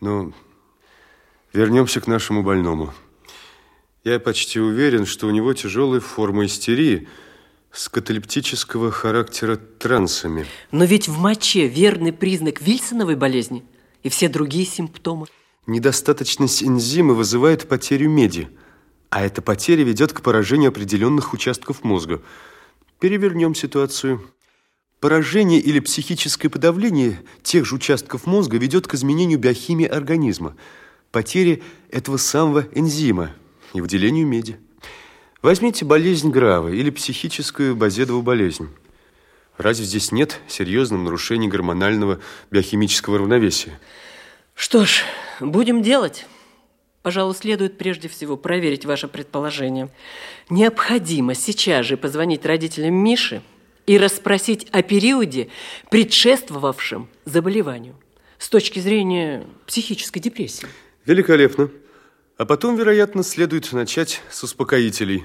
Но вернемся к нашему больному. Я почти уверен, что у него тяжелая форма истерии с каталептического характера трансами. Но ведь в моче верный признак Вильсоновой болезни и все другие симптомы. Недостаточность энзима вызывает потерю меди, а эта потеря ведет к поражению определенных участков мозга. Перевернем ситуацию. Поражение или психическое подавление тех же участков мозга ведет к изменению биохимии организма, потере этого самого энзима и выделению меди. Возьмите болезнь Грава или психическую базедовую болезнь. Разве здесь нет серьезного нарушения гормонального биохимического равновесия? Что ж, будем делать. Пожалуй, следует прежде всего проверить ваше предположение. Необходимо сейчас же позвонить родителям Миши и расспросить о периоде, предшествовавшем заболеванию с точки зрения психической депрессии. Великолепно. А потом, вероятно, следует начать с успокоителей.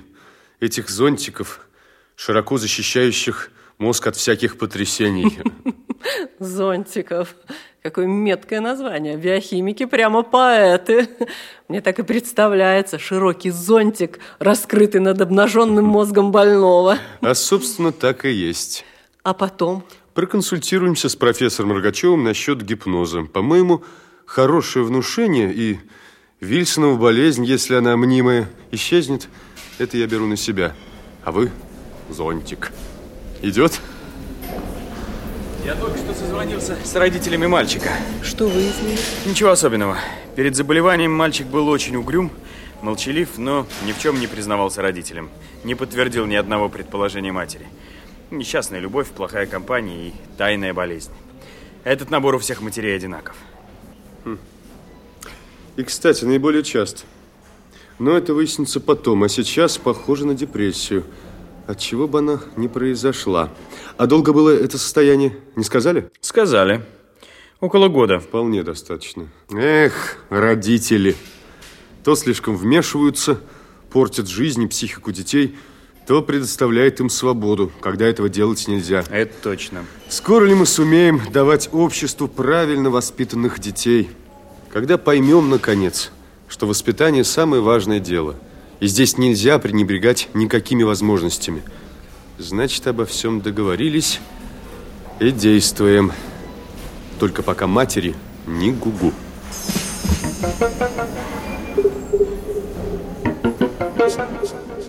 Этих зонтиков, широко защищающих мозг от всяких потрясений. Зонтиков. Какое меткое название. Биохимики прямо поэты. Мне так и представляется широкий зонтик, раскрытый над обнаженным мозгом больного. А, собственно, так и есть. А потом? Проконсультируемся с профессором Рогачевым насчет гипноза. По-моему, хорошее внушение и Вильсонова болезнь, если она мнимая, исчезнет, это я беру на себя. А вы зонтик. Идет? Я только что созвонился с родителями мальчика. Что выяснили? Ничего особенного. Перед заболеванием мальчик был очень угрюм, молчалив, но ни в чем не признавался родителям. Не подтвердил ни одного предположения матери. Несчастная любовь, плохая компания и тайная болезнь. Этот набор у всех матерей одинаков. Хм. И, кстати, наиболее часто. Но это выяснится потом, а сейчас похоже на депрессию. От чего бы она не произошла. А долго было это состояние, не сказали? Сказали. Около года. Вполне достаточно. Эх, родители. То слишком вмешиваются, портят жизнь и психику детей, то предоставляет им свободу, когда этого делать нельзя. Это точно. Скоро ли мы сумеем давать обществу правильно воспитанных детей? Когда поймем, наконец, что воспитание – самое важное дело – и здесь нельзя пренебрегать никакими возможностями. Значит, обо всем договорились и действуем. Только пока матери не гугу. You.